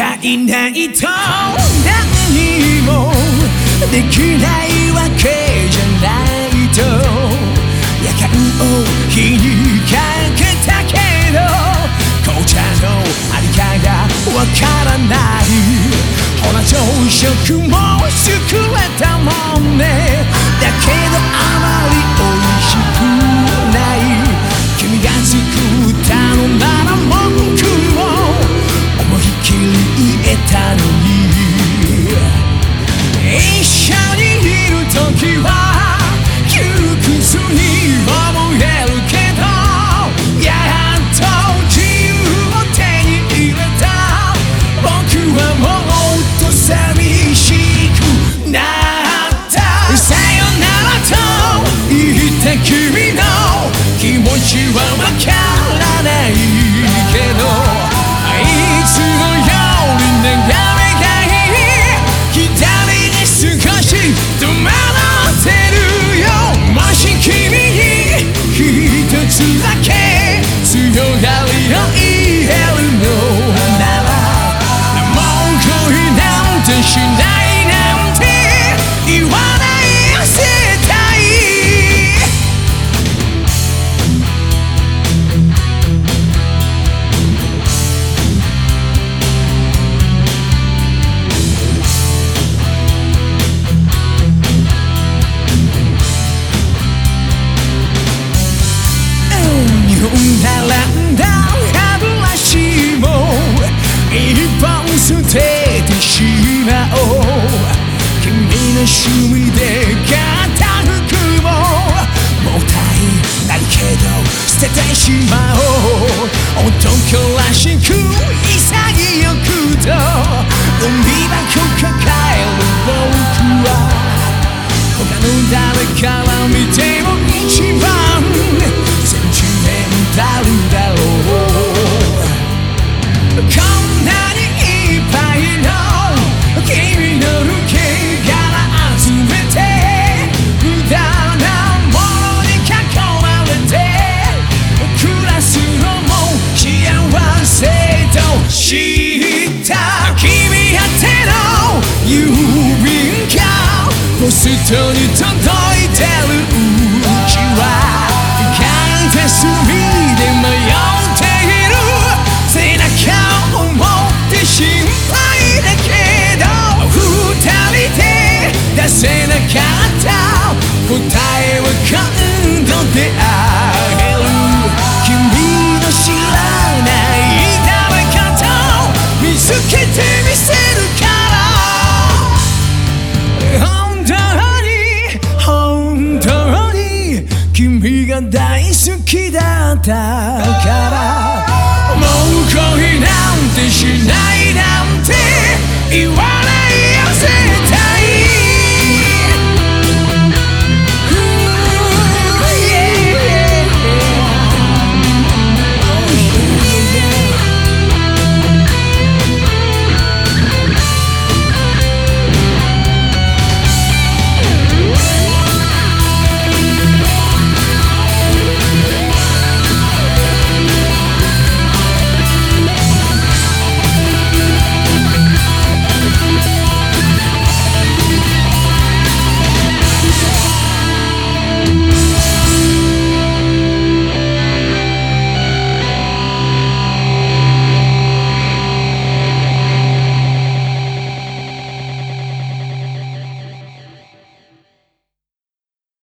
いないと何もできないわけじゃないと夜間を火にかけたけど紅茶のありかがわからない。ほら朝食も君の気持ちはわからないけどいつのように眺めがいい左に少し戸惑ってるよもし君に。一つだけ強がりを言えるのならもう恋なんてしない。趣味で買った服ももったいないけど捨ててしまおう。男らしく潔くと。ゴミ箱抱える僕は。他の誰かは見て知った。君宛ての郵便か。ポストに届いてる。つけてみせるから。本当に本当に君が大好きだったから。もう恋なんてしないなんて言わ